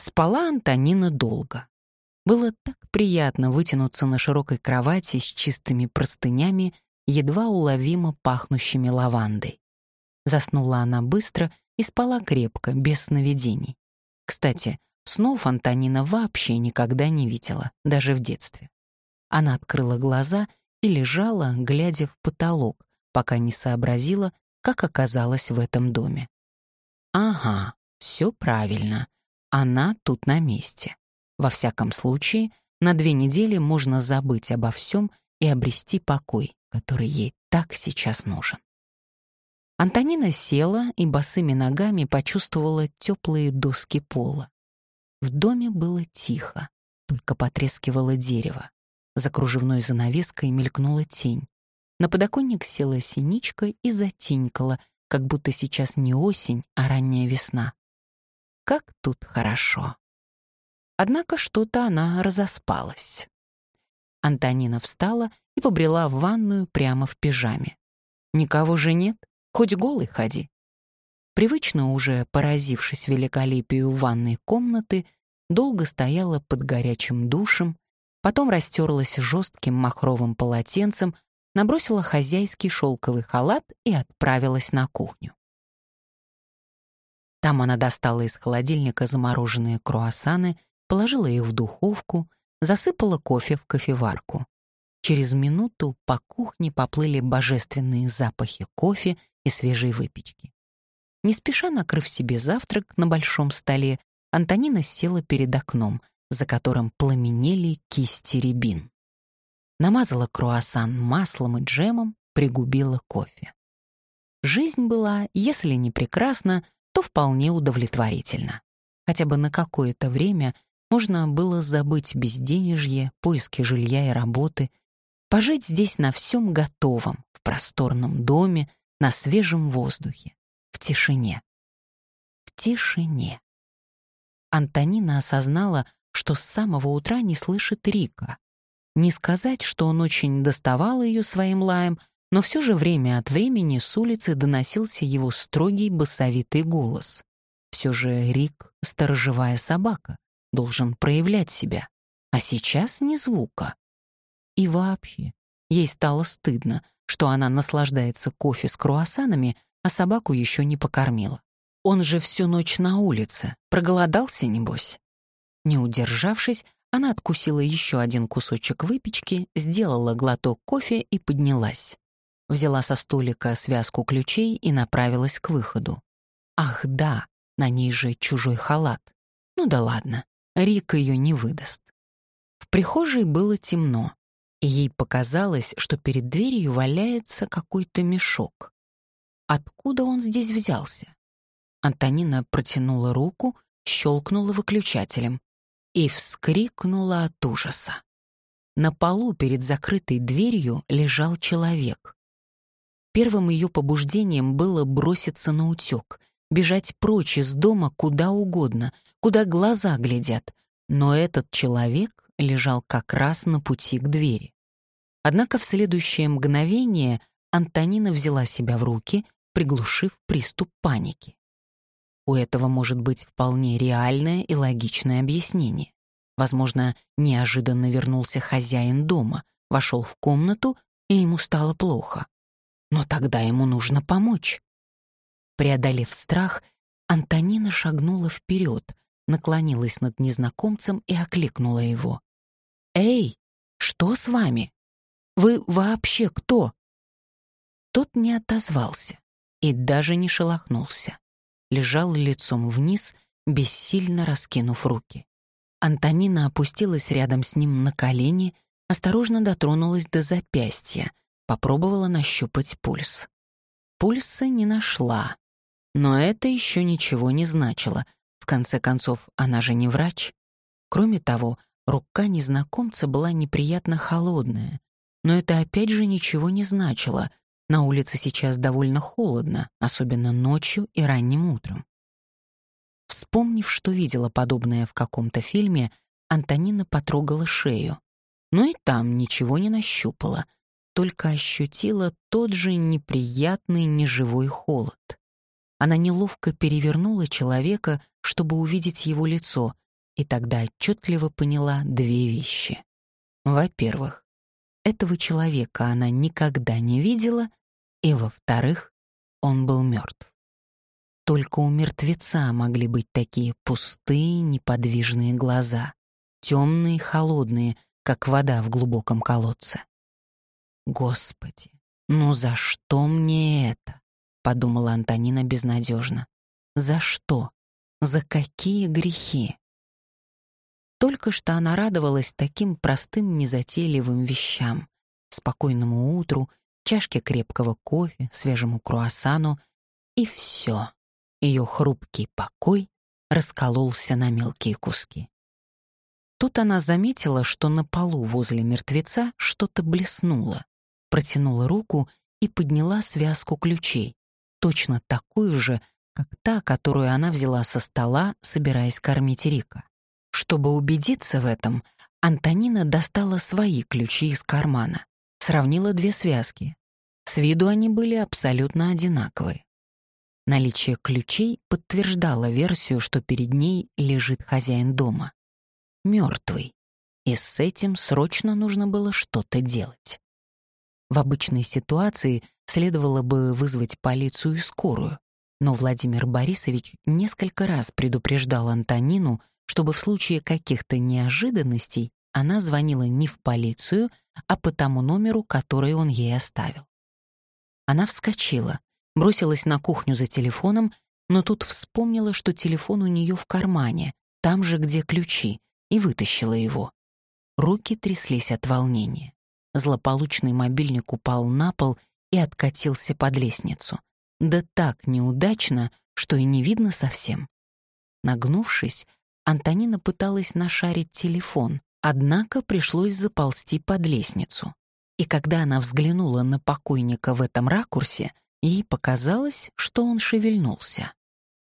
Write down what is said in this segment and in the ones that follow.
Спала Антонина долго. Было так приятно вытянуться на широкой кровати с чистыми простынями, едва уловимо пахнущими лавандой. Заснула она быстро и спала крепко, без сновидений. Кстати, снов Антонина вообще никогда не видела, даже в детстве. Она открыла глаза и лежала, глядя в потолок, пока не сообразила, как оказалась в этом доме. Ага, все правильно. Она тут на месте. Во всяком случае, на две недели можно забыть обо всем и обрести покой, который ей так сейчас нужен. Антонина села и босыми ногами почувствовала теплые доски пола. В доме было тихо, только потрескивало дерево. За кружевной занавеской мелькнула тень. На подоконник села синичка и затинькала, как будто сейчас не осень, а ранняя весна. Как тут хорошо. Однако что-то она разоспалась. Антонина встала и побрела в ванную прямо в пижаме. Никого же нет, хоть голый ходи. Привычно уже поразившись великолепию ванной комнаты, долго стояла под горячим душем, потом растерлась жестким махровым полотенцем, набросила хозяйский шелковый халат и отправилась на кухню. Там она достала из холодильника замороженные круассаны, положила их в духовку, засыпала кофе в кофеварку. Через минуту по кухне поплыли божественные запахи кофе и свежей выпечки. Не спеша накрыв себе завтрак на большом столе, Антонина села перед окном, за которым пламенели кисти рябин. Намазала круассан маслом и джемом, пригубила кофе. Жизнь была, если не прекрасна, то вполне удовлетворительна. Хотя бы на какое-то время можно было забыть безденежье, поиски жилья и работы, пожить здесь на всем готовом, в просторном доме, на свежем воздухе, в тишине. В тишине. Антонина осознала, что с самого утра не слышит Рика. Не сказать, что он очень доставал ее своим лаем, но все же время от времени с улицы доносился его строгий басовитый голос. Все же Рик — сторожевая собака, должен проявлять себя, а сейчас ни звука. И вообще, ей стало стыдно, что она наслаждается кофе с круассанами, а собаку еще не покормила. Он же всю ночь на улице, проголодался, небось. Не удержавшись, она откусила еще один кусочек выпечки, сделала глоток кофе и поднялась. Взяла со столика связку ключей и направилась к выходу. Ах да, на ней же чужой халат. Ну да ладно, Рик ее не выдаст. В прихожей было темно и ей показалось, что перед дверью валяется какой-то мешок. Откуда он здесь взялся? Антонина протянула руку, щелкнула выключателем и вскрикнула от ужаса. На полу перед закрытой дверью лежал человек. Первым ее побуждением было броситься на утек, бежать прочь из дома куда угодно, куда глаза глядят, но этот человек лежал как раз на пути к двери. Однако в следующее мгновение Антонина взяла себя в руки, приглушив приступ паники. У этого может быть вполне реальное и логичное объяснение. Возможно, неожиданно вернулся хозяин дома, вошел в комнату, и ему стало плохо. Но тогда ему нужно помочь. Преодолев страх, Антонина шагнула вперед, наклонилась над незнакомцем и окликнула его. «Эй, что с вами? Вы вообще кто?» Тот не отозвался и даже не шелохнулся. Лежал лицом вниз, бессильно раскинув руки. Антонина опустилась рядом с ним на колени, осторожно дотронулась до запястья, попробовала нащупать пульс. Пульса не нашла. Но это еще ничего не значило. В конце концов, она же не врач. Кроме того, рука незнакомца была неприятно холодная. Но это опять же ничего не значило. На улице сейчас довольно холодно, особенно ночью и ранним утром. Вспомнив, что видела подобное в каком-то фильме, Антонина потрогала шею. Но и там ничего не нащупала, только ощутила тот же неприятный неживой холод. Она неловко перевернула человека, чтобы увидеть его лицо, и тогда отчетливо поняла две вещи. Во-первых, этого человека она никогда не видела, и, во-вторых, он был мертв. Только у мертвеца могли быть такие пустые, неподвижные глаза, темные, холодные, как вода в глубоком колодце. «Господи, ну за что мне это?» — подумала Антонина безнадежно. «За что? За какие грехи?» Только что она радовалась таким простым незатейливым вещам. Спокойному утру, чашке крепкого кофе, свежему круассану, и все. Ее хрупкий покой раскололся на мелкие куски. Тут она заметила, что на полу возле мертвеца что-то блеснуло, протянула руку и подняла связку ключей, точно такую же, как та, которую она взяла со стола, собираясь кормить Рика. Чтобы убедиться в этом, Антонина достала свои ключи из кармана, сравнила две связки. С виду они были абсолютно одинаковые. Наличие ключей подтверждало версию, что перед ней лежит хозяин дома. Мертвый. И с этим срочно нужно было что-то делать. В обычной ситуации следовало бы вызвать полицию и скорую, но Владимир Борисович несколько раз предупреждал Антонину, чтобы в случае каких-то неожиданностей она звонила не в полицию, а по тому номеру, который он ей оставил. Она вскочила, бросилась на кухню за телефоном, но тут вспомнила, что телефон у нее в кармане, там же, где ключи, и вытащила его. Руки тряслись от волнения. Злополучный мобильник упал на пол и откатился под лестницу. Да так неудачно, что и не видно совсем. Нагнувшись, Антонина пыталась нашарить телефон, однако пришлось заползти под лестницу. И когда она взглянула на покойника в этом ракурсе, ей показалось, что он шевельнулся.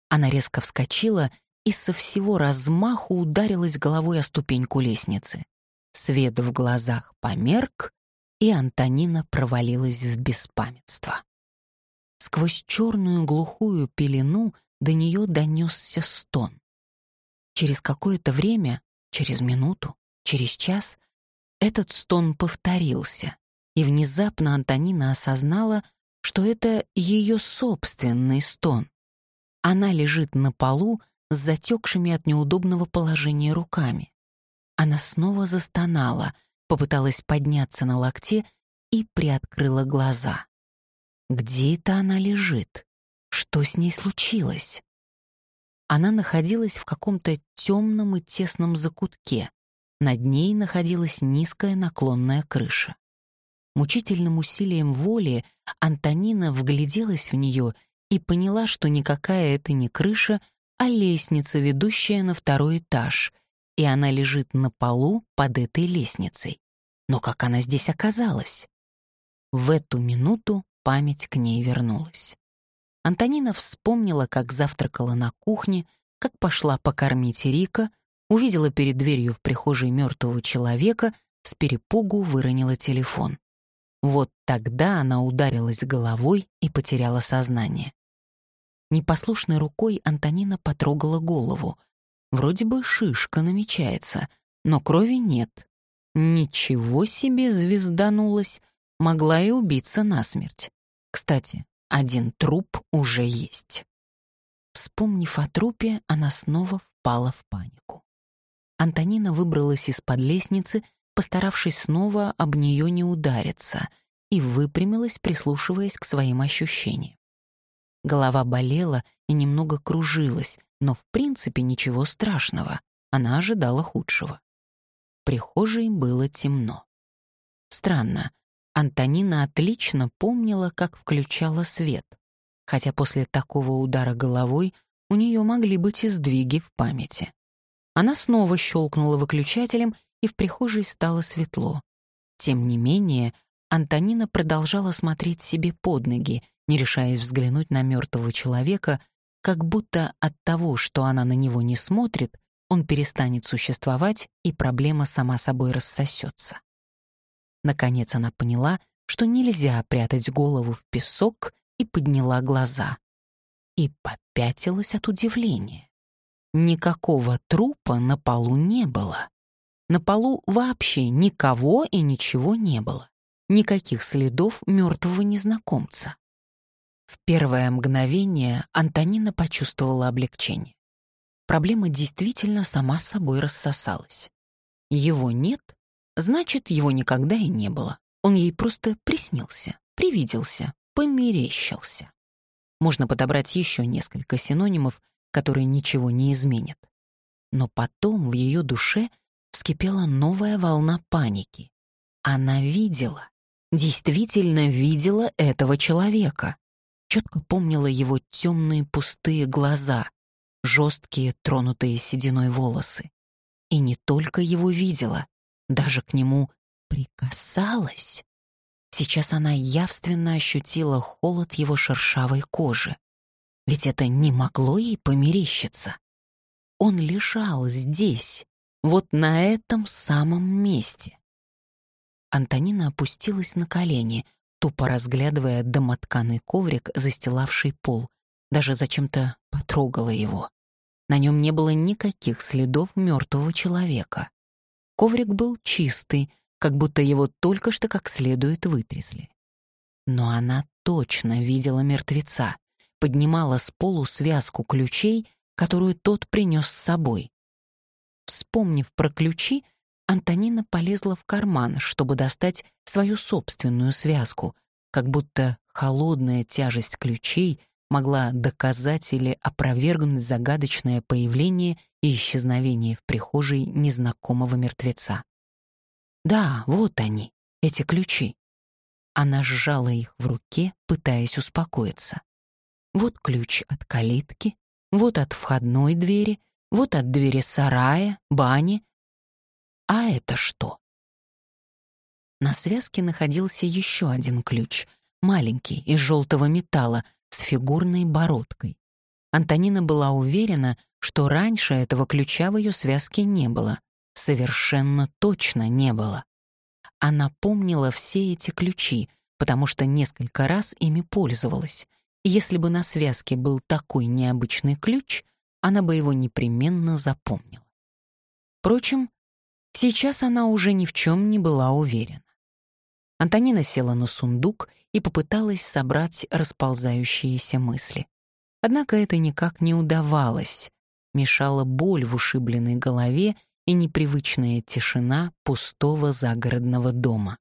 Она резко вскочила и со всего размаху ударилась головой о ступеньку лестницы. Свет в глазах померк, и Антонина провалилась в беспамятство. Сквозь черную глухую пелену до нее донесся стон. Через какое-то время, через минуту, через час, этот стон повторился, и внезапно Антонина осознала, что это ее собственный стон. Она лежит на полу с затекшими от неудобного положения руками. Она снова застонала, попыталась подняться на локте и приоткрыла глаза. Где это она лежит? Что с ней случилось? Она находилась в каком-то темном и тесном закутке. Над ней находилась низкая наклонная крыша. Мучительным усилием воли Антонина вгляделась в нее и поняла, что никакая это не крыша, а лестница, ведущая на второй этаж, и она лежит на полу под этой лестницей. Но как она здесь оказалась? В эту минуту память к ней вернулась. Антонина вспомнила, как завтракала на кухне, как пошла покормить Рика, увидела перед дверью в прихожей мертвого человека, с перепугу выронила телефон. Вот тогда она ударилась головой и потеряла сознание. Непослушной рукой Антонина потрогала голову. Вроде бы шишка намечается, но крови нет. Ничего себе звезданулась, могла и убиться насмерть. Кстати, один труп уже есть. Вспомнив о трупе, она снова впала в панику. Антонина выбралась из-под лестницы, постаравшись снова об нее не удариться, и выпрямилась, прислушиваясь к своим ощущениям. Голова болела и немного кружилась, но в принципе ничего страшного, она ожидала худшего. Прихожей было темно. Странно, Антонина отлично помнила, как включала свет, хотя после такого удара головой у нее могли быть и сдвиги в памяти. Она снова щелкнула выключателем, и в прихожей стало светло. Тем не менее, Антонина продолжала смотреть себе под ноги, не решаясь взглянуть на мертвого человека, как будто от того, что она на него не смотрит, он перестанет существовать, и проблема сама собой рассосется. Наконец она поняла, что нельзя прятать голову в песок, и подняла глаза. И попятилась от удивления. никакого трупа на полу не было. На полу вообще никого и ничего не было. Никаких следов мертвого незнакомца. В первое мгновение Антонина почувствовала облегчение. Проблема действительно сама с собой рассосалась. Его нет, значит, его никогда и не было. Он ей просто приснился, привиделся, померещился. Можно подобрать еще несколько синонимов, которые ничего не изменят. Но потом в ее душе вскипела новая волна паники. Она видела, действительно видела этого человека. Четко помнила его темные пустые глаза, жесткие, тронутые сединой волосы. И не только его видела, даже к нему прикасалась. Сейчас она явственно ощутила холод его шершавой кожи. Ведь это не могло ей померещиться. Он лежал здесь, вот на этом самом месте. Антонина опустилась на колени, тупо разглядывая домотканый коврик, застилавший пол, даже зачем-то потрогала его. На нем не было никаких следов мертвого человека. Коврик был чистый, как будто его только что как следует вытрясли. Но она точно видела мертвеца, поднимала с полу связку ключей, которую тот принес с собой. Вспомнив про ключи, Антонина полезла в карман, чтобы достать свою собственную связку, как будто холодная тяжесть ключей могла доказать или опровергнуть загадочное появление и исчезновение в прихожей незнакомого мертвеца. Да, вот они, эти ключи. Она сжала их в руке, пытаясь успокоиться. Вот ключ от калитки, вот от входной двери, вот от двери сарая, бани. А это что? На связке находился еще один ключ, маленький, из желтого металла, с фигурной бородкой. Антонина была уверена, что раньше этого ключа в ее связке не было. Совершенно точно не было. Она помнила все эти ключи, потому что несколько раз ими пользовалась, если бы на связке был такой необычный ключ, она бы его непременно запомнила. Впрочем, сейчас она уже ни в чем не была уверена. Антонина села на сундук и попыталась собрать расползающиеся мысли. Однако это никак не удавалось. Мешала боль в ушибленной голове и непривычная тишина пустого загородного дома.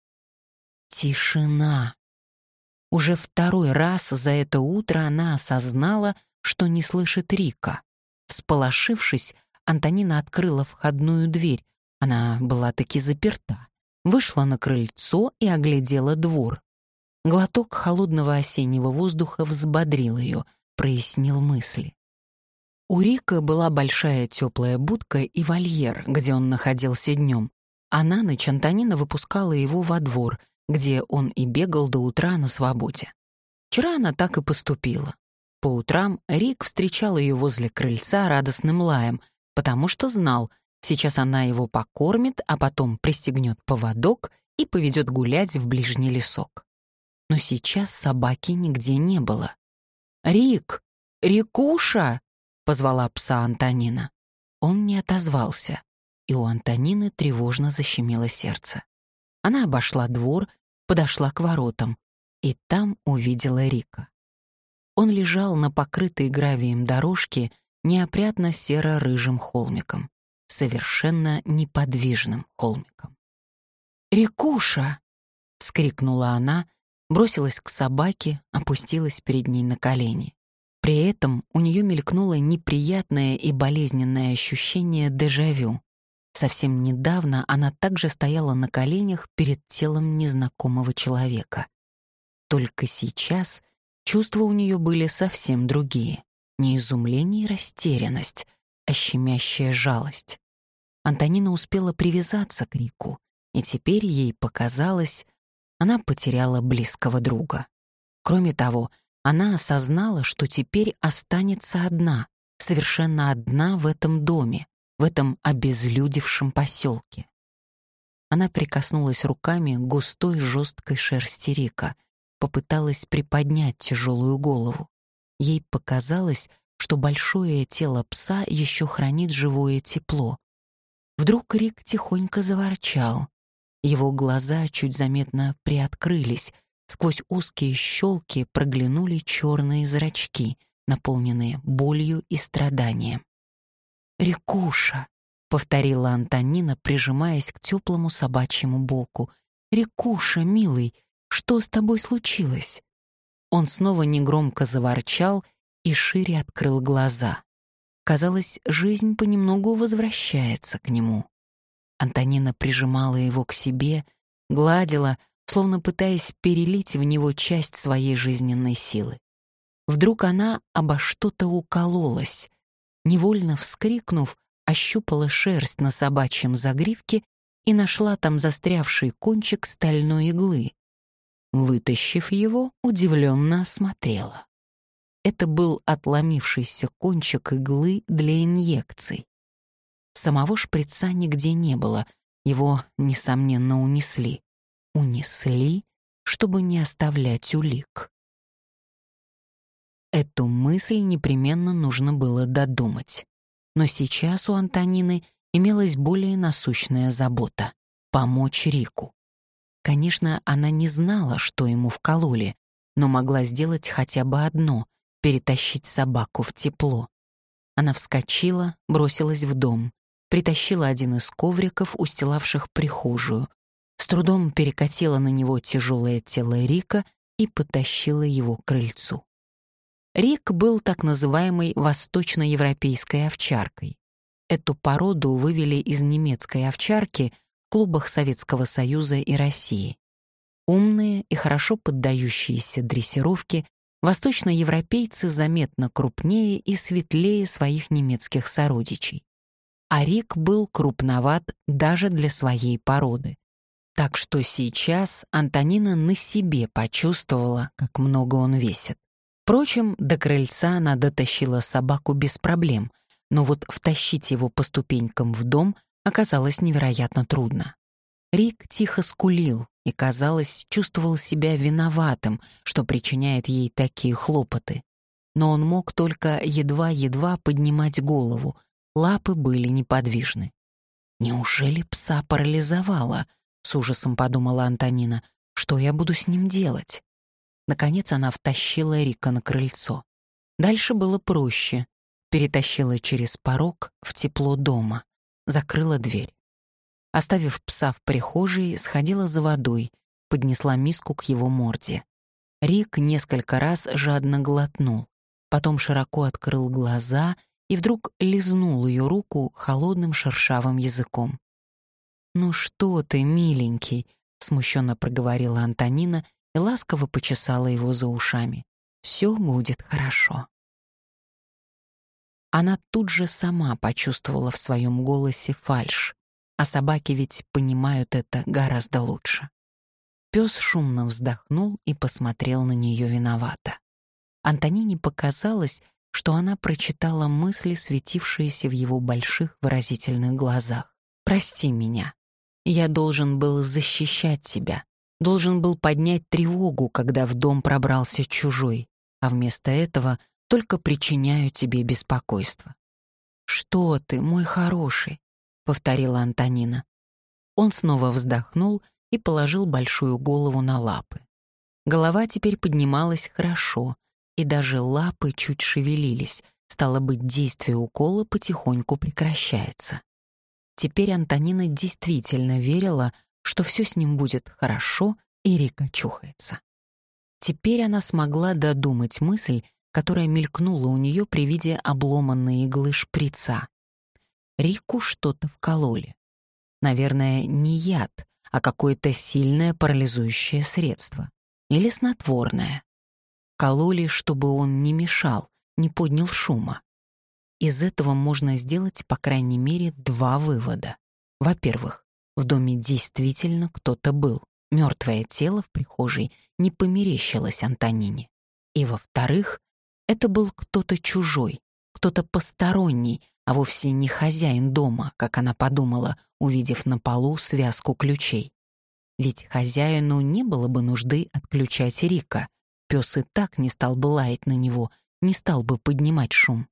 Тишина. Уже второй раз за это утро она осознала, что не слышит Рика. Всполошившись, Антонина открыла входную дверь. Она была таки заперта. Вышла на крыльцо и оглядела двор. Глоток холодного осеннего воздуха взбодрил ее, прояснил мысли. У Рика была большая теплая будка и вольер, где он находился днем, а на ночь Антонина выпускала его во двор — где он и бегал до утра на свободе. Вчера она так и поступила. По утрам Рик встречал ее возле крыльца радостным лаем, потому что знал, сейчас она его покормит, а потом пристегнет поводок и поведет гулять в ближний лесок. Но сейчас собаки нигде не было. «Рик! Рикуша!» — позвала пса Антонина. Он не отозвался, и у Антонины тревожно защемило сердце. Она обошла двор, подошла к воротам и там увидела Рика. Он лежал на покрытой гравием дорожке неопрятно серо-рыжим холмиком, совершенно неподвижным холмиком. «Рикуша!» — вскрикнула она, бросилась к собаке, опустилась перед ней на колени. При этом у нее мелькнуло неприятное и болезненное ощущение дежавю. Совсем недавно она также стояла на коленях перед телом незнакомого человека. Только сейчас чувства у нее были совсем другие. Не изумление и растерянность, а щемящая жалость. Антонина успела привязаться к Рику, и теперь ей показалось, она потеряла близкого друга. Кроме того, она осознала, что теперь останется одна, совершенно одна в этом доме, в этом обезлюдевшем поселке. Она прикоснулась руками к густой жесткой шерсти Рика, попыталась приподнять тяжелую голову. Ей показалось, что большое тело пса еще хранит живое тепло. Вдруг Рик тихонько заворчал. Его глаза чуть заметно приоткрылись, сквозь узкие щелки проглянули черные зрачки, наполненные болью и страданием. «Рикуша!» — повторила Антонина, прижимаясь к теплому собачьему боку. «Рикуша, милый, что с тобой случилось?» Он снова негромко заворчал и шире открыл глаза. Казалось, жизнь понемногу возвращается к нему. Антонина прижимала его к себе, гладила, словно пытаясь перелить в него часть своей жизненной силы. Вдруг она обо что-то укололась. Невольно вскрикнув, ощупала шерсть на собачьем загривке и нашла там застрявший кончик стальной иглы. Вытащив его, удивленно осмотрела. Это был отломившийся кончик иглы для инъекций. Самого шприца нигде не было, его, несомненно, унесли. Унесли, чтобы не оставлять улик. Эту мысль непременно нужно было додумать. Но сейчас у Антонины имелась более насущная забота — помочь Рику. Конечно, она не знала, что ему вкололи, но могла сделать хотя бы одно — перетащить собаку в тепло. Она вскочила, бросилась в дом притащила один из ковриков, устилавших прихожую, с трудом перекатила на него тяжелое тело Рика и потащила его к крыльцу. Рик был так называемой восточноевропейской овчаркой. Эту породу вывели из немецкой овчарки в клубах Советского Союза и России. Умные и хорошо поддающиеся дрессировке, восточноевропейцы заметно крупнее и светлее своих немецких сородичей а Рик был крупноват даже для своей породы. Так что сейчас Антонина на себе почувствовала, как много он весит. Впрочем, до крыльца она дотащила собаку без проблем, но вот втащить его по ступенькам в дом оказалось невероятно трудно. Рик тихо скулил и, казалось, чувствовал себя виноватым, что причиняет ей такие хлопоты. Но он мог только едва-едва поднимать голову, Лапы были неподвижны. «Неужели пса парализовало?» — с ужасом подумала Антонина. «Что я буду с ним делать?» Наконец она втащила Рика на крыльцо. Дальше было проще. Перетащила через порог в тепло дома. Закрыла дверь. Оставив пса в прихожей, сходила за водой, поднесла миску к его морде. Рик несколько раз жадно глотнул, потом широко открыл глаза и вдруг лизнул ее руку холодным шершавым языком. «Ну что ты, миленький», — смущенно проговорила Антонина и ласково почесала его за ушами. «Все будет хорошо». Она тут же сама почувствовала в своем голосе фальшь, а собаки ведь понимают это гораздо лучше. Пес шумно вздохнул и посмотрел на нее виновато. Антонине показалось, что она прочитала мысли, светившиеся в его больших выразительных глазах. «Прости меня. Я должен был защищать тебя, должен был поднять тревогу, когда в дом пробрался чужой, а вместо этого только причиняю тебе беспокойство». «Что ты, мой хороший?» — повторила Антонина. Он снова вздохнул и положил большую голову на лапы. Голова теперь поднималась хорошо, и даже лапы чуть шевелились, стало быть, действие укола потихоньку прекращается. Теперь Антонина действительно верила, что все с ним будет хорошо, и Рика чухается. Теперь она смогла додумать мысль, которая мелькнула у нее при виде обломанной иглы шприца. Рику что-то вкололи. Наверное, не яд, а какое-то сильное парализующее средство. Или снотворное кололи, чтобы он не мешал, не поднял шума. Из этого можно сделать, по крайней мере, два вывода. Во-первых, в доме действительно кто-то был. Мертвое тело в прихожей не померещилось Антонине. И во-вторых, это был кто-то чужой, кто-то посторонний, а вовсе не хозяин дома, как она подумала, увидев на полу связку ключей. Ведь хозяину не было бы нужды отключать Рика, Пес и так не стал бы лаять на него, не стал бы поднимать шум.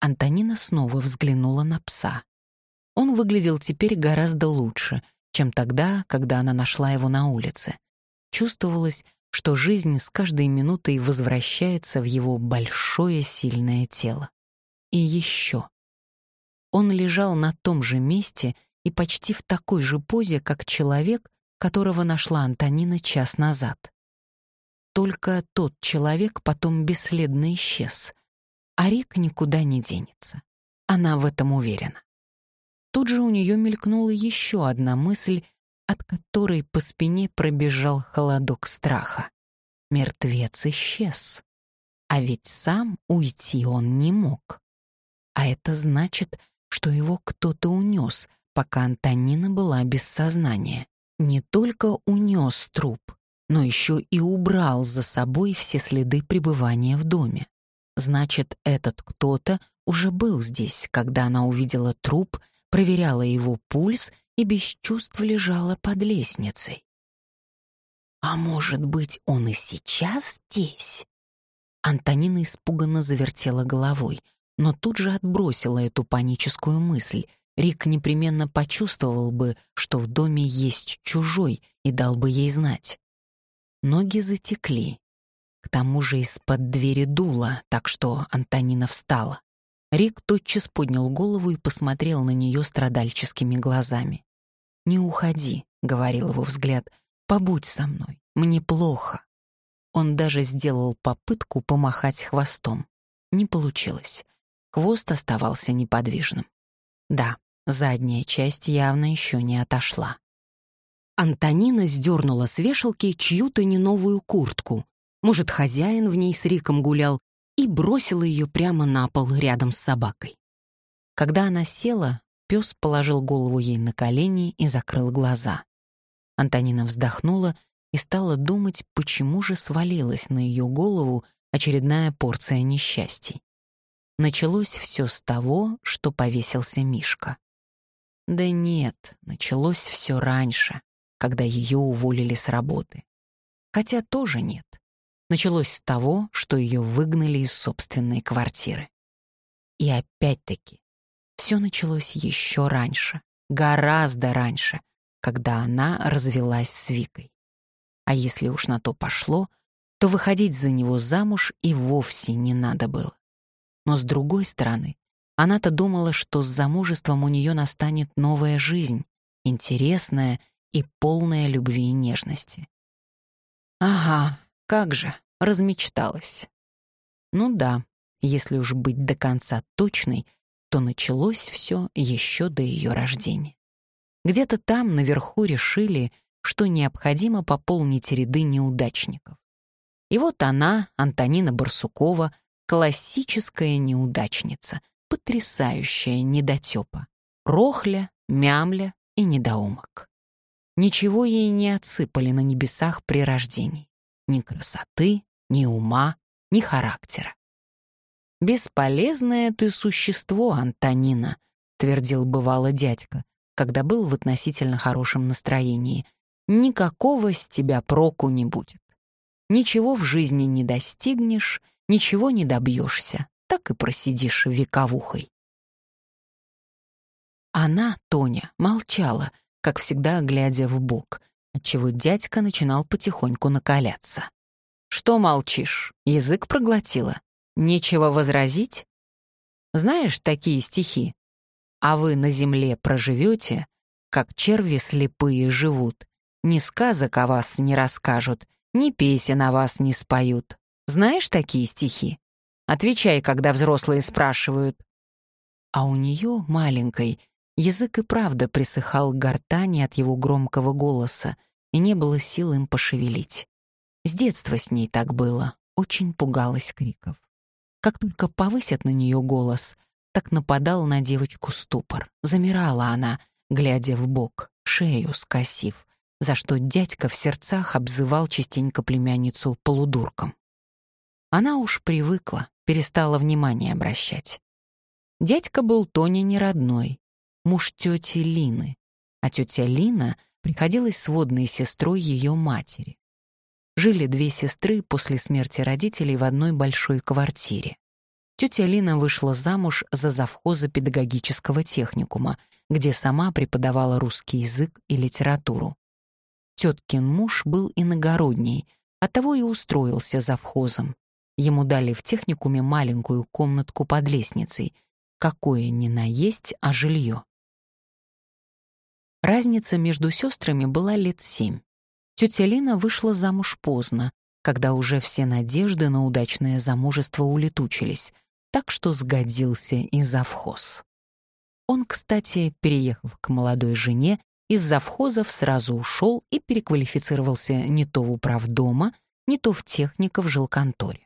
Антонина снова взглянула на пса. Он выглядел теперь гораздо лучше, чем тогда, когда она нашла его на улице. Чувствовалось, что жизнь с каждой минутой возвращается в его большое сильное тело. И еще. Он лежал на том же месте и почти в такой же позе, как человек, которого нашла Антонина час назад. Только тот человек потом бесследно исчез, а Рик никуда не денется. Она в этом уверена. Тут же у нее мелькнула еще одна мысль, от которой по спине пробежал холодок страха. Мертвец исчез. А ведь сам уйти он не мог. А это значит, что его кто-то унес, пока Антонина была без сознания не только унес труп, но еще и убрал за собой все следы пребывания в доме. Значит, этот кто-то уже был здесь, когда она увидела труп, проверяла его пульс и без чувств лежала под лестницей. А может быть, он и сейчас здесь? Антонина испуганно завертела головой, но тут же отбросила эту паническую мысль — Рик непременно почувствовал бы, что в доме есть чужой и дал бы ей знать. Ноги затекли. К тому же из-под двери дуло, так что Антонина встала. Рик тотчас поднял голову и посмотрел на нее страдальческими глазами. «Не уходи», — говорил его взгляд, — «побудь со мной, мне плохо». Он даже сделал попытку помахать хвостом. Не получилось. Хвост оставался неподвижным. Да, Задняя часть явно еще не отошла. Антонина сдернула с вешалки чью-то не новую куртку. Может, хозяин в ней с Риком гулял, и бросила ее прямо на пол рядом с собакой. Когда она села, пес положил голову ей на колени и закрыл глаза. Антонина вздохнула и стала думать, почему же свалилась на ее голову очередная порция несчастий. Началось все с того, что повесился Мишка. Да нет, началось все раньше, когда ее уволили с работы. Хотя тоже нет. Началось с того, что ее выгнали из собственной квартиры. И опять-таки, все началось еще раньше, гораздо раньше, когда она развелась с Викой. А если уж на то пошло, то выходить за него замуж и вовсе не надо было. Но с другой стороны, она-то думала, что с замужеством у нее настанет новая жизнь, интересная и полная любви и нежности. Ага, как же, размечталась. Ну да, если уж быть до конца точной, то началось все еще до ее рождения. Где-то там наверху решили, что необходимо пополнить ряды неудачников. И вот она, Антонина Барсукова, классическая неудачница — потрясающая недотёпа. Рохля, мямля и недоумок. Ничего ей не отсыпали на небесах при рождении. Ни красоты, ни ума, ни характера. «Бесполезное ты существо, Антонина», — твердил бывало дядька, когда был в относительно хорошем настроении. «Никакого с тебя проку не будет. Ничего в жизни не достигнешь, ничего не добьешься так и просидишь вековухой. Она, Тоня, молчала, как всегда, глядя в бок, отчего дядька начинал потихоньку накаляться. «Что молчишь? Язык проглотила? Нечего возразить? Знаешь такие стихи? А вы на земле проживете, как черви слепые живут. Ни сказок о вас не расскажут, ни песен о вас не споют. Знаешь такие стихи? Отвечай, когда взрослые спрашивают. А у нее, маленькой, язык и правда присыхал к гортани от его громкого голоса, и не было сил им пошевелить. С детства с ней так было, очень пугалась криков. Как только повысят на нее голос, так нападал на девочку ступор. Замирала она, глядя в бок, шею скосив, за что дядька в сердцах обзывал частенько племянницу полудурком. Она уж привыкла, перестала внимание обращать. Дядька был Тоня не родной, муж тети Лины, а тетя Лина приходилась сводной сестрой ее матери. Жили две сестры после смерти родителей в одной большой квартире. Тетя Лина вышла замуж за завхоза педагогического техникума, где сама преподавала русский язык и литературу. Теткин муж был иногородний, оттого и устроился завхозом. Ему дали в техникуме маленькую комнатку под лестницей, какое ни наесть, а жилье. Разница между сестрами была лет семь. Тетя Лина вышла замуж поздно, когда уже все надежды на удачное замужество улетучились, так что сгодился и завхоз. Он, кстати, переехав к молодой жене, из завхозов сразу ушел и переквалифицировался не то в управдома, не то в техника в жилконторе.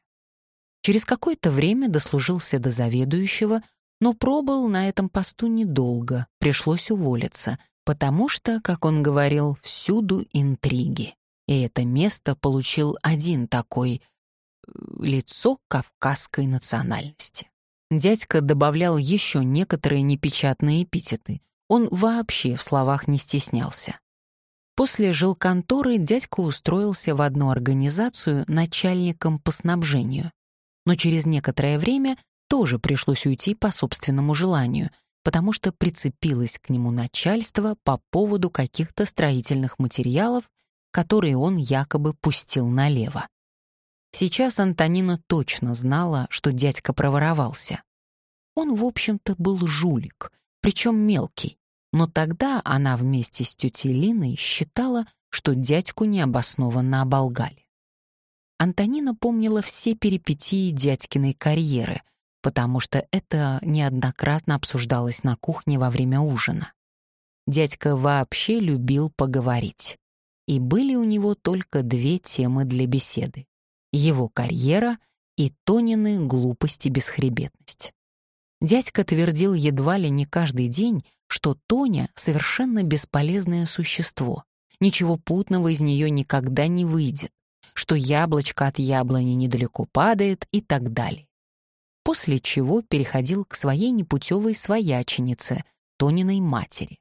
Через какое-то время дослужился до заведующего, но пробыл на этом посту недолго, пришлось уволиться, потому что, как он говорил, всюду интриги. И это место получил один такой э, лицо кавказской национальности. Дядька добавлял еще некоторые непечатные эпитеты. Он вообще в словах не стеснялся. После жилконторы дядька устроился в одну организацию начальником по снабжению. Но через некоторое время тоже пришлось уйти по собственному желанию, потому что прицепилось к нему начальство по поводу каких-то строительных материалов, которые он якобы пустил налево. Сейчас Антонина точно знала, что дядька проворовался. Он, в общем-то, был жулик, причем мелкий, но тогда она вместе с тетей Линой считала, что дядьку необоснованно оболгали. Антонина помнила все перипетии дядькиной карьеры, потому что это неоднократно обсуждалось на кухне во время ужина. Дядька вообще любил поговорить и были у него только две темы для беседы — его карьера и Тонины глупость и бесхребетность. Дядька твердил едва ли не каждый день, что Тоня — совершенно бесполезное существо, ничего путного из нее никогда не выйдет, что яблочко от яблони недалеко падает и так далее. После чего переходил к своей непутевой свояченице, Тониной матери.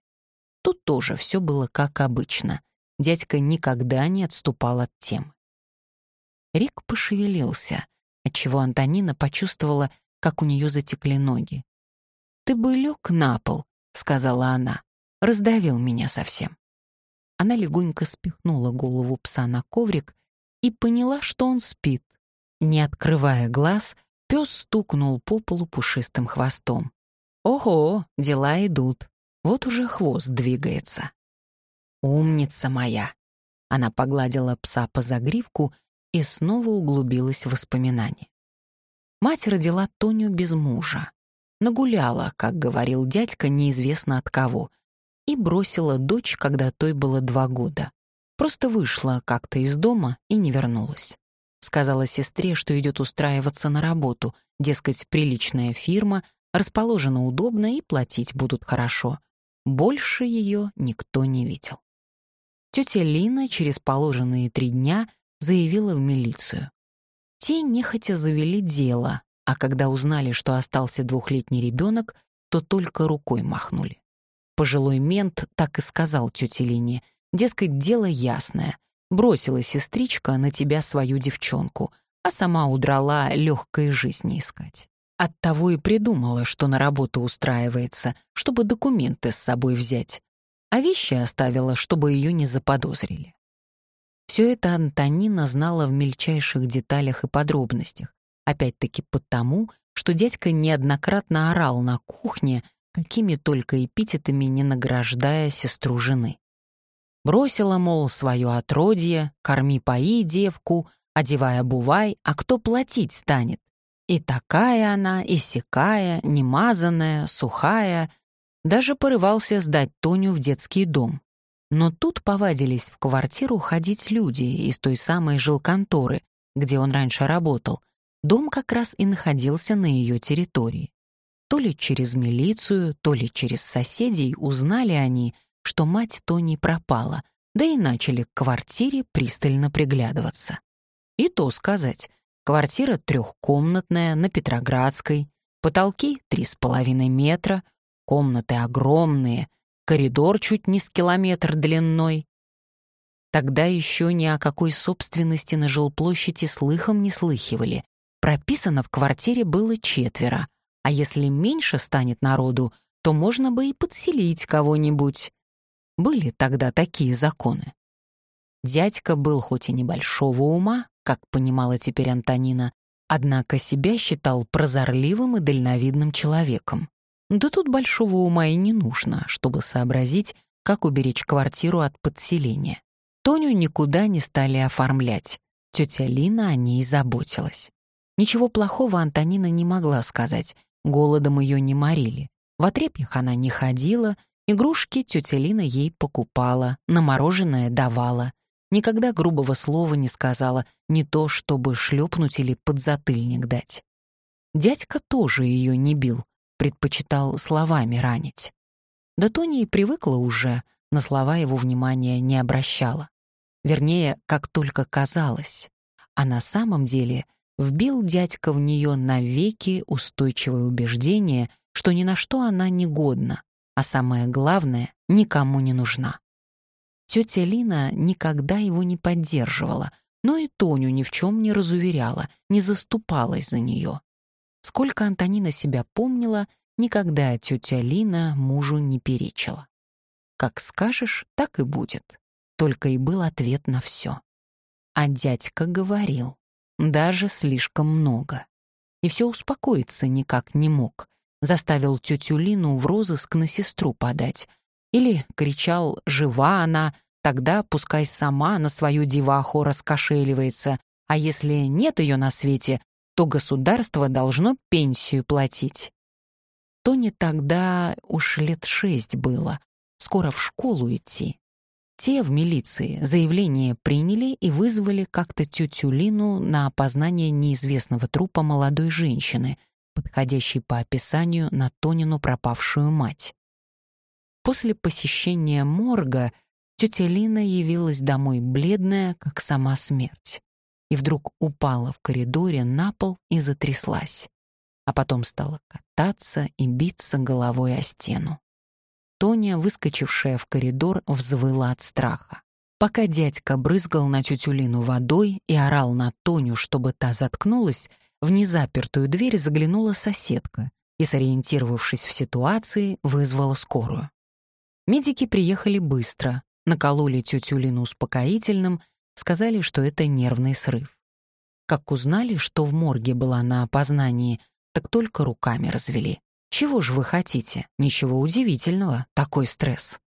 Тут тоже все было как обычно дядька никогда не отступал от темы. Рик пошевелился, отчего Антонина почувствовала, как у нее затекли ноги. «Ты бы лег на пол», — сказала она, — раздавил меня совсем. Она легонько спихнула голову пса на коврик и поняла, что он спит. Не открывая глаз, пес стукнул по полу пушистым хвостом. «Ого, дела идут. Вот уже хвост двигается». «Умница моя!» Она погладила пса по загривку и снова углубилась в воспоминания. Мать родила Тоню без мужа. Нагуляла, как говорил дядька, неизвестно от кого, и бросила дочь, когда той было два года. Просто вышла как-то из дома и не вернулась. Сказала сестре, что идет устраиваться на работу, дескать, приличная фирма, расположена удобно и платить будут хорошо. Больше ее никто не видел. Тетя Лина через положенные три дня заявила в милицию. Те нехотя завели дело, а когда узнали, что остался двухлетний ребенок, то только рукой махнули. Пожилой мент так и сказал тете Лине, дескать, дело ясное. Бросила сестричка на тебя свою девчонку, а сама удрала легкой жизни искать. Оттого и придумала, что на работу устраивается, чтобы документы с собой взять а вещи оставила, чтобы ее не заподозрили. Все это Антонина знала в мельчайших деталях и подробностях, опять-таки потому, что дядька неоднократно орал на кухне, какими только эпитетами не награждая сестру жены. Бросила, мол, свое отродье, корми-пои девку, одевай-обувай, а кто платить станет? И такая она, и сякая, немазанная, сухая, даже порывался сдать Тоню в детский дом. Но тут повадились в квартиру ходить люди из той самой жилконторы, где он раньше работал. Дом как раз и находился на ее территории. То ли через милицию, то ли через соседей узнали они, что мать Тони пропала, да и начали к квартире пристально приглядываться. И то сказать, квартира трехкомнатная на Петроградской, потолки три с половиной метра — Комнаты огромные, коридор чуть не с километр длиной. Тогда еще ни о какой собственности на жилплощади слыхом не слыхивали, прописано в квартире было четверо, а если меньше станет народу, то можно бы и подселить кого-нибудь. Были тогда такие законы. Дядька был хоть и небольшого ума, как понимала теперь Антонина, однако себя считал прозорливым и дальновидным человеком. Да тут большого ума и не нужно, чтобы сообразить, как уберечь квартиру от подселения. Тоню никуда не стали оформлять. Тетя Лина о ней заботилась. Ничего плохого Антонина не могла сказать, голодом ее не морили. В отрепьях она не ходила, игрушки тетя Лина ей покупала, на мороженое давала. Никогда грубого слова не сказала, не то чтобы шлепнуть или подзатыльник дать. Дядька тоже ее не бил, предпочитал словами ранить. Да Тоня и привыкла уже, на слова его внимания не обращала. Вернее, как только казалось. А на самом деле вбил дядька в нее навеки устойчивое убеждение, что ни на что она не годна, а самое главное, никому не нужна. Тетя Лина никогда его не поддерживала, но и Тоню ни в чем не разуверяла, не заступалась за нее. Сколько Антонина себя помнила, никогда тетя Лина мужу не перечила. Как скажешь, так и будет. Только и был ответ на все. А дядька говорил, даже слишком много. И все успокоиться никак не мог. Заставил тетю Лину в розыск на сестру подать, или кричал «Жива она!», тогда пускай сама на свою деваху раскошеливается, а если нет ее на свете, то государство должно пенсию платить. Тоне тогда уж лет шесть было, скоро в школу идти. Те в милиции заявление приняли и вызвали как-то тетю Лину на опознание неизвестного трупа молодой женщины, подходящей по описанию на Тонину пропавшую мать. После посещения морга тетя Лина явилась домой бледная, как сама смерть, и вдруг упала в коридоре на пол и затряслась, а потом стала кататься и биться головой о стену. Тоня, выскочившая в коридор, взвыла от страха. Пока дядька брызгал на тетю Лину водой и орал на Тоню, чтобы та заткнулась, в незапертую дверь заглянула соседка и, сориентировавшись в ситуации, вызвала скорую. Медики приехали быстро, накололи тетю Лину успокоительным, сказали, что это нервный срыв. Как узнали, что в морге была на опознании, так только руками развели. Чего же вы хотите? Ничего удивительного, такой стресс.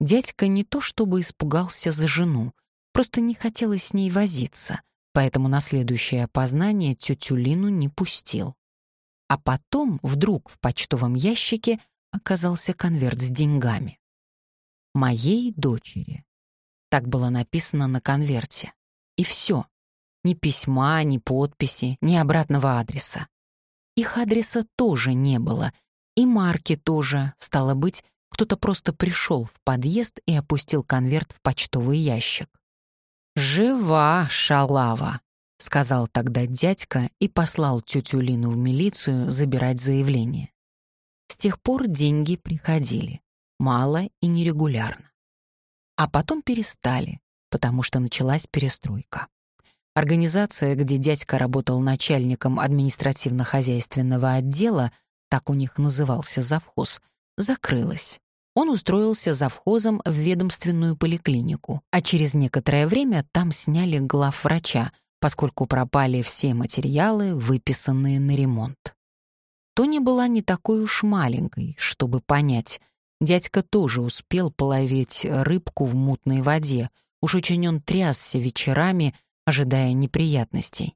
Дядька не то чтобы испугался за жену, просто не хотелось с ней возиться, поэтому на следующее опознание тетю Лину не пустил. А потом вдруг в почтовом ящике оказался конверт с деньгами. «Моей дочери». Так было написано на конверте. И все. Ни письма, ни подписи, ни обратного адреса. Их адреса тоже не было, и марки тоже, стало быть, кто-то просто пришел в подъезд и опустил конверт в почтовый ящик. «Жива, шалава», — сказал тогда дядька и послал тетю Лину в милицию забирать заявление. С тех пор деньги приходили, мало и нерегулярно. А потом перестали, потому что началась перестройка. Организация, где дядька работал начальником административно-хозяйственного отдела, так у них назывался завхоз, закрылась. Он устроился завхозом в ведомственную поликлинику, а через некоторое время там сняли главврача, поскольку пропали все материалы, выписанные на ремонт. Тоня была не такой уж маленькой, чтобы понять. Дядька тоже успел половить рыбку в мутной воде. Уж очень он трясся вечерами, ожидая неприятностей.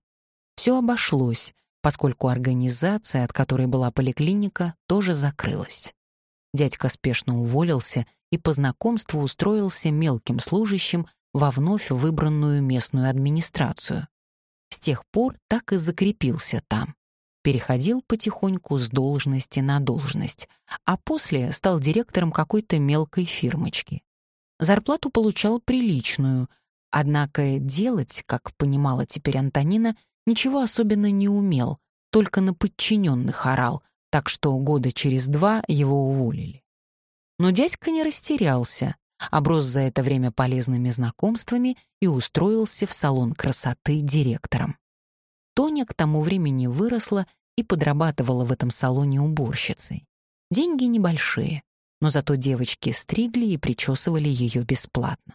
Все обошлось, поскольку организация, от которой была поликлиника, тоже закрылась. Дядька спешно уволился и по знакомству устроился мелким служащим во вновь выбранную местную администрацию. С тех пор так и закрепился там переходил потихоньку с должности на должность, а после стал директором какой-то мелкой фирмочки. Зарплату получал приличную, однако делать, как понимала теперь Антонина, ничего особенно не умел, только на подчиненных орал, так что года через два его уволили. Но дядька не растерялся, оброс за это время полезными знакомствами и устроился в салон красоты директором. Тоня к тому времени выросла и подрабатывала в этом салоне уборщицей. Деньги небольшие, но зато девочки стригли и причесывали ее бесплатно.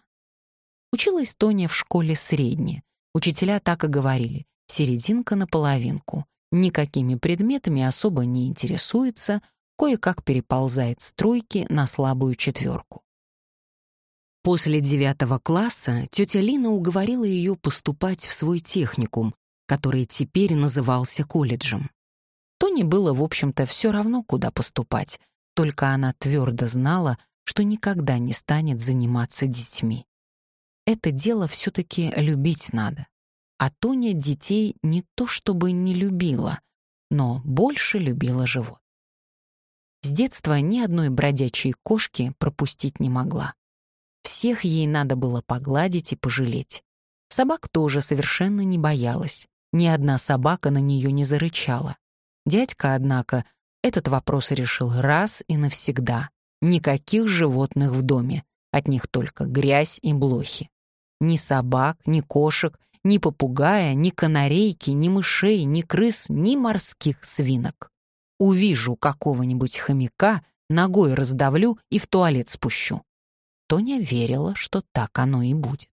Училась Тоня в школе средне. Учителя так и говорили — серединка на половинку. Никакими предметами особо не интересуется, кое-как переползает с тройки на слабую четверку. После девятого класса тетя Лина уговорила ее поступать в свой техникум, который теперь назывался колледжем. Тоне было, в общем-то, все равно, куда поступать, только она твердо знала, что никогда не станет заниматься детьми. Это дело все-таки любить надо. А Тоня детей не то чтобы не любила, но больше любила живот. С детства ни одной бродячей кошки пропустить не могла. Всех ей надо было погладить и пожалеть. Собак тоже совершенно не боялась. Ни одна собака на нее не зарычала. Дядька, однако, этот вопрос решил раз и навсегда. Никаких животных в доме, от них только грязь и блохи. Ни собак, ни кошек, ни попугая, ни канарейки, ни мышей, ни крыс, ни морских свинок. Увижу какого-нибудь хомяка, ногой раздавлю и в туалет спущу. Тоня верила, что так оно и будет.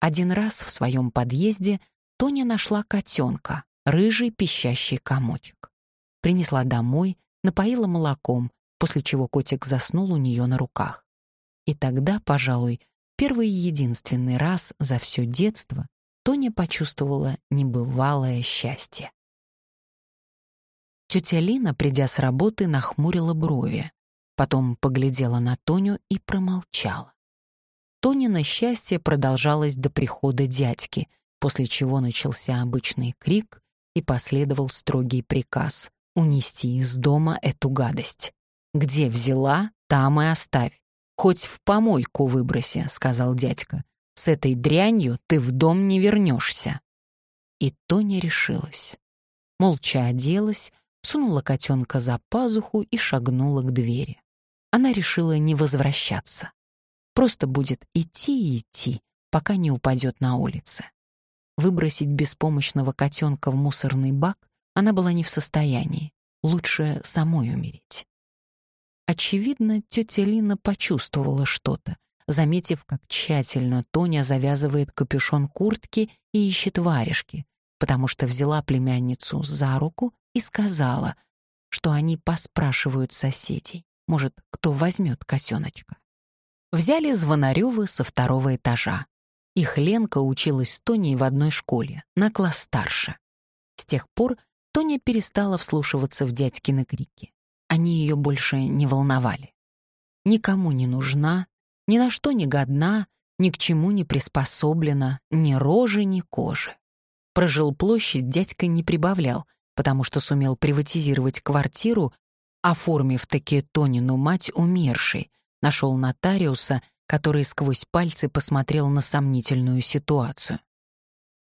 Один раз в своем подъезде Тоня нашла котенка, рыжий пищащий комочек. Принесла домой, напоила молоком, после чего котик заснул у нее на руках. И тогда, пожалуй, первый и единственный раз за все детство Тоня почувствовала небывалое счастье. Тетя Лина, придя с работы, нахмурила брови, потом поглядела на Тоню и промолчала. Тонина счастье продолжалось до прихода дядьки, после чего начался обычный крик и последовал строгий приказ унести из дома эту гадость. «Где взяла, там и оставь. Хоть в помойку выброси», — сказал дядька. «С этой дрянью ты в дом не вернешься». И Тоня решилась. Молча оделась, сунула котенка за пазуху и шагнула к двери. Она решила не возвращаться. Просто будет идти и идти, пока не упадет на улице. Выбросить беспомощного котенка в мусорный бак она была не в состоянии. Лучше самой умереть. Очевидно, тетя Лина почувствовала что-то, заметив, как тщательно Тоня завязывает капюшон куртки и ищет варежки, потому что взяла племянницу за руку и сказала, что они поспрашивают соседей. Может, кто возьмет котеночка. Взяли Звонарёвы со второго этажа. Их Ленка училась с Тоней в одной школе, на класс старше. С тех пор Тоня перестала вслушиваться в дядькины крики. Они ее больше не волновали. Никому не нужна, ни на что не годна, ни к чему не приспособлена, ни рожи, ни кожи. Прожил площадь дядька не прибавлял, потому что сумел приватизировать квартиру, оформив таки Тонину мать умершей, нашел нотариуса — который сквозь пальцы посмотрел на сомнительную ситуацию.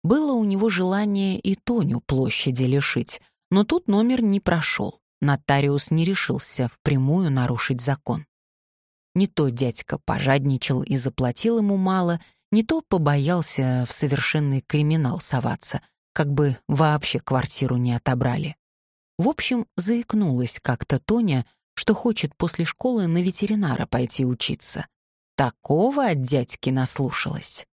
Было у него желание и Тоню площади лишить, но тут номер не прошел. Нотариус не решился впрямую нарушить закон. Не то дядька пожадничал и заплатил ему мало, не то побоялся в совершенный криминал соваться, как бы вообще квартиру не отобрали. В общем, заикнулась как-то Тоня, что хочет после школы на ветеринара пойти учиться. Такого от дядьки наслушалась.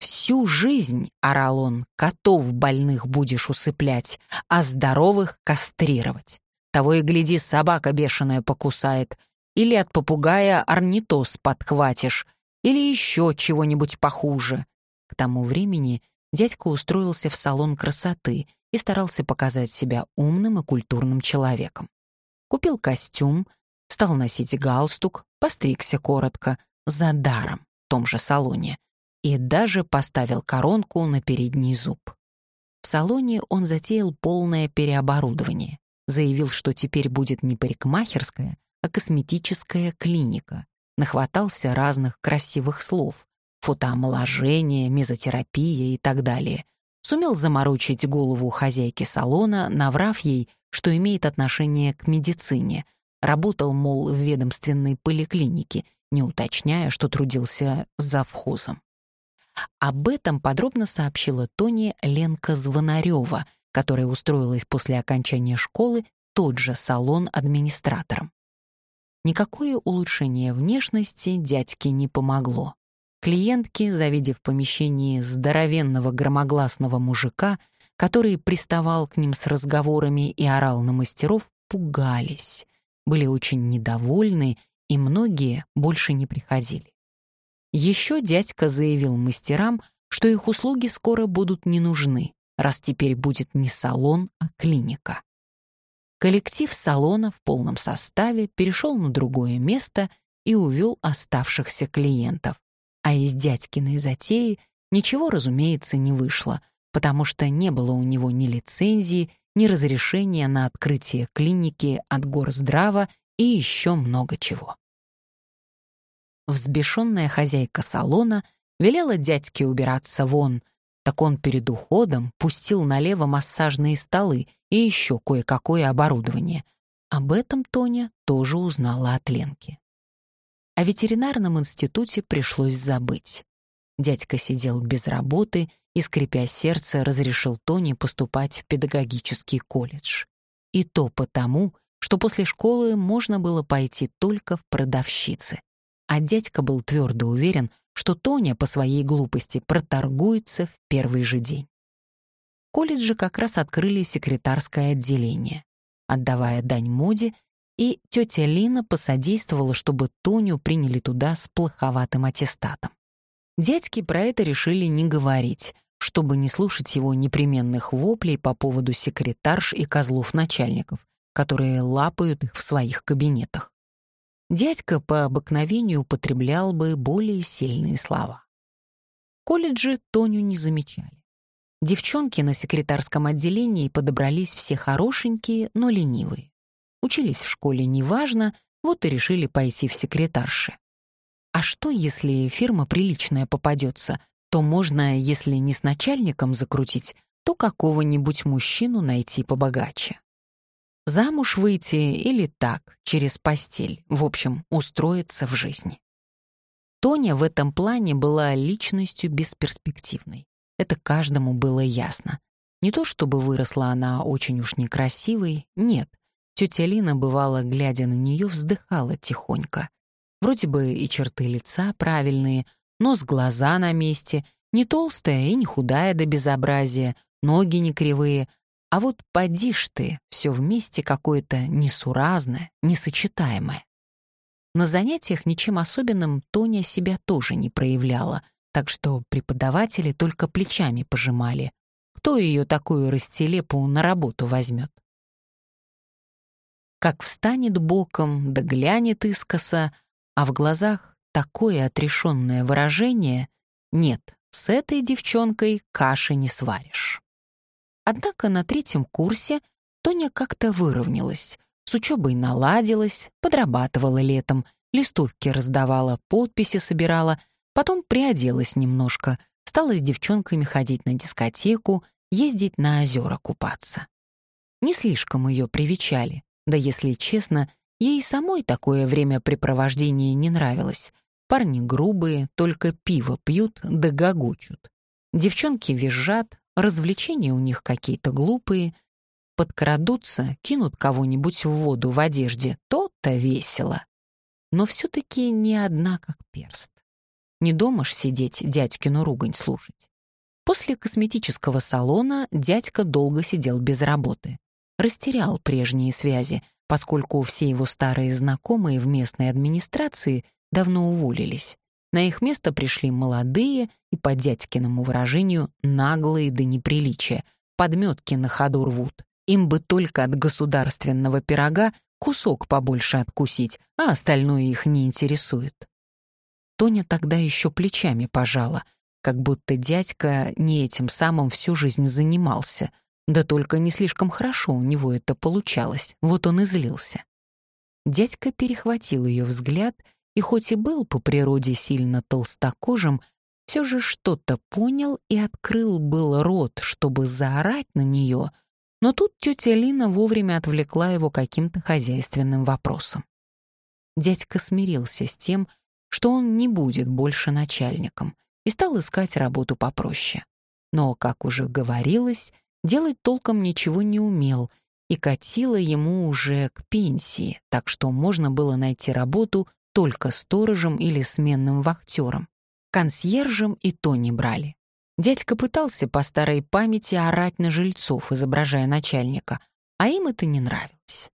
«Всю жизнь, — орал он, — котов больных будешь усыплять, а здоровых — кастрировать. Того и гляди, собака бешеная покусает, или от попугая орнитоз подхватишь, или еще чего-нибудь похуже». К тому времени дядька устроился в салон красоты и старался показать себя умным и культурным человеком. Купил костюм, стал носить галстук, постригся коротко, за даром, в том же салоне, и даже поставил коронку на передний зуб. В салоне он затеял полное переоборудование, заявил, что теперь будет не парикмахерская, а косметическая клиника, нахватался разных красивых слов — фотоомоложение, мезотерапия и так далее. Сумел заморочить голову хозяйки салона, наврав ей, что имеет отношение к медицине — Работал, мол, в ведомственной поликлинике, не уточняя, что трудился завхозом. Об этом подробно сообщила Тоне Ленка Звонарева, которая устроилась после окончания школы тот же салон администратором. Никакое улучшение внешности дядьке не помогло. Клиентки, завидев в помещении здоровенного громогласного мужика, который приставал к ним с разговорами и орал на мастеров, пугались, были очень недовольны, и многие больше не приходили. Еще дядька заявил мастерам, что их услуги скоро будут не нужны, раз теперь будет не салон, а клиника. Коллектив салона в полном составе перешел на другое место и увел оставшихся клиентов. А из дядькиной затеи ничего, разумеется, не вышло, потому что не было у него ни лицензии, ни разрешения на открытие клиники от Горздрава и еще много чего. Взбешенная хозяйка салона велела дядьке убираться вон, так он перед уходом пустил налево массажные столы и еще кое-какое оборудование. Об этом Тоня тоже узнала от Ленки. О ветеринарном институте пришлось забыть. Дядька сидел без работы и, скрипя сердце, разрешил Тони поступать в педагогический колледж. И то потому, что после школы можно было пойти только в продавщицы. А дядька был твердо уверен, что Тоня по своей глупости проторгуется в первый же день. В колледже как раз открыли секретарское отделение. Отдавая дань моде, и тетя Лина посодействовала, чтобы Тоню приняли туда с плоховатым аттестатом. Дядьки про это решили не говорить, чтобы не слушать его непременных воплей по поводу секретарш и козлов-начальников, которые лапают их в своих кабинетах. Дядька по обыкновению употреблял бы более сильные слова. Колледжи Тоню не замечали. Девчонки на секретарском отделении подобрались все хорошенькие, но ленивые. Учились в школе неважно, вот и решили пойти в секретарши. А что, если фирма приличная попадется, то можно, если не с начальником закрутить, то какого-нибудь мужчину найти побогаче. Замуж выйти или так, через постель, в общем, устроиться в жизни. Тоня в этом плане была личностью бесперспективной. Это каждому было ясно. Не то чтобы выросла она очень уж некрасивой, нет. Тетя Лина, бывало, глядя на нее, вздыхала тихонько. Вроде бы и черты лица правильные, нос глаза на месте, не толстая и не худая до безобразия, ноги не кривые, а вот поди ж ты, все вместе какое-то несуразное, несочетаемое. На занятиях ничем особенным Тоня себя тоже не проявляла, так что преподаватели только плечами пожимали. Кто ее такую растелепу на работу возьмет? Как встанет боком, да глянет искоса, а в глазах такое отрешенное выражение «нет, с этой девчонкой каши не сваришь». Однако на третьем курсе Тоня как-то выровнялась, с учебой наладилась, подрабатывала летом, листовки раздавала, подписи собирала, потом приоделась немножко, стала с девчонками ходить на дискотеку, ездить на озера купаться. Не слишком ее привечали, да если честно, Ей самой такое времяпрепровождение не нравилось. Парни грубые, только пиво пьют да гогочут. Девчонки визжат, развлечения у них какие-то глупые. Подкрадутся, кинут кого-нибудь в воду в одежде, то-то весело. Но все-таки не одна как перст. Не дома ж сидеть дядькину ругань слушать. После косметического салона дядька долго сидел без работы. Растерял прежние связи, поскольку все его старые знакомые в местной администрации давно уволились. На их место пришли молодые и, по дядькиному выражению, наглые до неприличия, подметки на ходу рвут. Им бы только от государственного пирога кусок побольше откусить, а остальное их не интересует. Тоня тогда еще плечами пожала, как будто дядька не этим самым всю жизнь занимался, да только не слишком хорошо у него это получалось, вот он и злился. Дядька перехватил ее взгляд и хоть и был по природе сильно толстокожим, все же что-то понял и открыл был рот, чтобы заорать на нее, но тут тетя Лина вовремя отвлекла его каким-то хозяйственным вопросом. Дядька смирился с тем, что он не будет больше начальником, и стал искать работу попроще. Но, как уже говорилось, делать толком ничего не умел, и катило ему уже к пенсии, так что можно было найти работу только сторожем или сменным вахтером. Консьержем и то не брали. Дядька пытался по старой памяти орать на жильцов, изображая начальника, а им это не нравилось.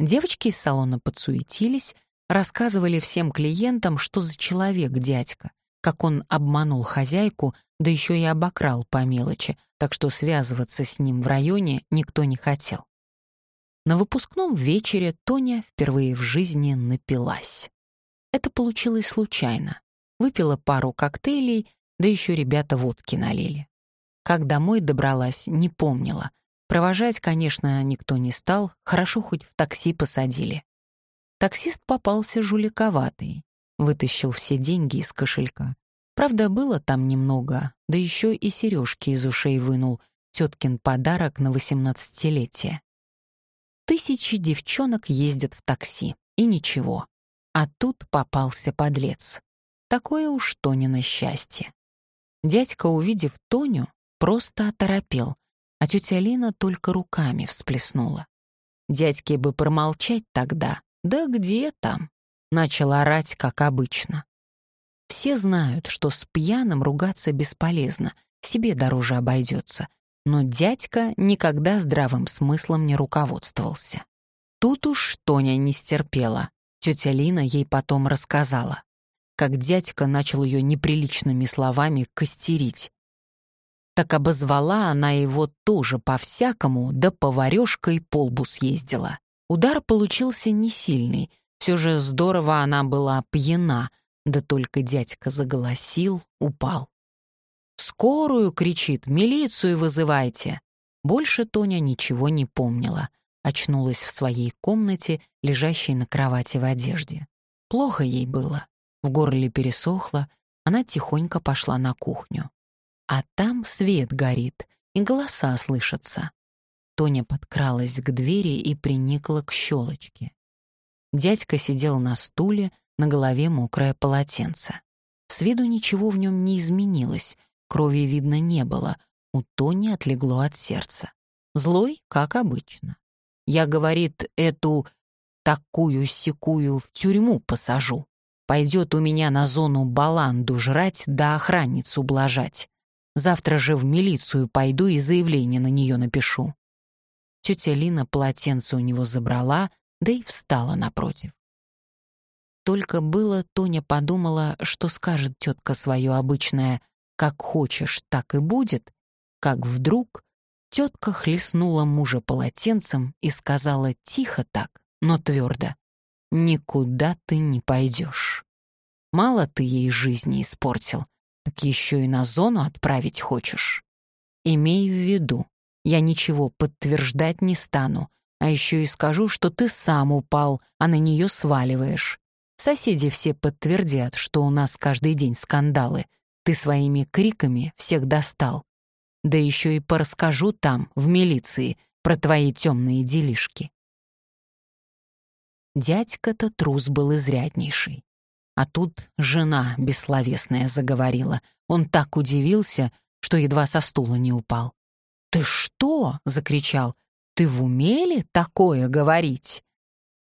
Девочки из салона подсуетились, рассказывали всем клиентам, что за человек дядька, как он обманул хозяйку, да еще и обокрал по мелочи, так что связываться с ним в районе никто не хотел. На выпускном вечере Тоня впервые в жизни напилась. Это получилось случайно. Выпила пару коктейлей да еще ребята водки налили. Как домой добралась, не помнила. Провожать, конечно, никто не стал, хорошо хоть в такси посадили. Таксист попался жуликоватый, вытащил все деньги из кошелька. Правда, было там немного, да еще и сережки из ушей вынул, теткин подарок на восемнадцатилетие. Тысячи девчонок ездят в такси, и ничего. А тут попался подлец. Такое уж то не на счастье. Дядька, увидев Тоню, просто оторопел, а тетя Лина только руками всплеснула. Дядьке бы промолчать тогда, да где там? Начал орать, как обычно. Все знают, что с пьяным ругаться бесполезно, себе дороже обойдется. Но дядька никогда здравым смыслом не руководствовался. Тут уж Тоня не стерпела. Тетя Лина ей потом рассказала как дядька начал ее неприличными словами костерить. Так обозвала она его тоже по-всякому, да поварёшкой по лбу съездила. Удар получился не сильный, все же здорово она была пьяна, да только дядька заголосил, упал. «Скорую!» — кричит, «милицию вызывайте!» Больше Тоня ничего не помнила. Очнулась в своей комнате, лежащей на кровати в одежде. Плохо ей было. В горле пересохло, она тихонько пошла на кухню. А там свет горит, и голоса слышатся. Тоня подкралась к двери и приникла к щелочке. Дядька сидел на стуле, на голове мокрое полотенце. С виду ничего в нем не изменилось, крови видно не было, у Тони отлегло от сердца. Злой, как обычно. Я, говорит, эту такую-сякую в тюрьму посажу. Пойдет у меня на зону баланду жрать да охранницу блажать. Завтра же в милицию пойду и заявление на нее напишу. Тетя Лина полотенце у него забрала, да и встала напротив. Только было Тоня подумала, что скажет тетка свое обычное «как хочешь, так и будет», как вдруг тетка хлестнула мужа полотенцем и сказала тихо так, но твердо никуда ты не пойдешь. Мало ты ей жизни испортил, так еще и на зону отправить хочешь. Имей в виду, я ничего подтверждать не стану, а еще и скажу, что ты сам упал, а на нее сваливаешь. Соседи все подтвердят, что у нас каждый день скандалы. Ты своими криками всех достал. Да еще и порасскажу там, в милиции, про твои темные делишки. Дядька-то трус был изряднейший. А тут жена бессловесная заговорила. Он так удивился, что едва со стула не упал. «Ты что?» — закричал. «Ты в уме такое говорить?»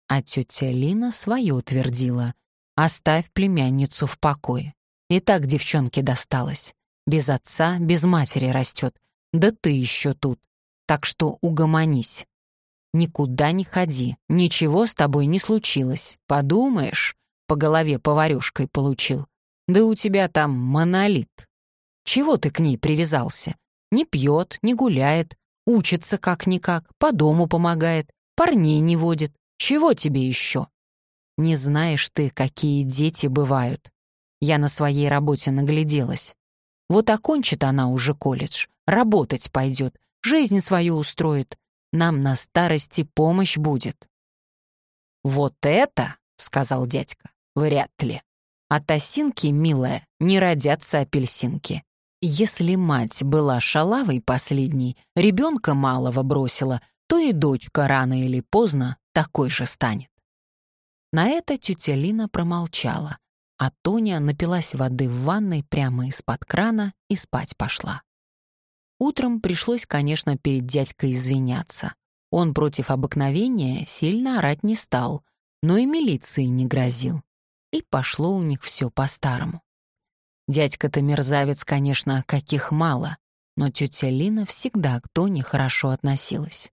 А тетя Лина свое утвердила. «Оставь племянницу в покое. И так девчонке досталось. Без отца, без матери растет. Да ты еще тут. Так что угомонись. Никуда не ходи, ничего с тобой не случилось. Подумаешь, по голове поварюшкой получил. Да у тебя там монолит. Чего ты к ней привязался? Не пьет, не гуляет, учится как-никак, по дому помогает, парней не водит. Чего тебе еще? Не знаешь ты, какие дети бывают. Я на своей работе нагляделась. Вот окончит она уже колледж, работать пойдет, жизнь свою устроит, нам на старости помощь будет». «Вот это, — сказал дядька, — вряд ли. От осинки, милая, не родятся апельсинки. Если мать была шалавой последней, ребенка малого бросила, то и дочка рано или поздно такой же станет. На это тетя Лина промолчала, а Тоня напилась воды в ванной прямо из-под крана и спать пошла. Утром пришлось, конечно, перед дядькой извиняться. Он против обыкновения сильно орать не стал, но и милиции не грозил. И пошло у них все по-старому. Дядька-то мерзавец, конечно, каких мало, но тетя Лина всегда к Тоне хорошо относилась.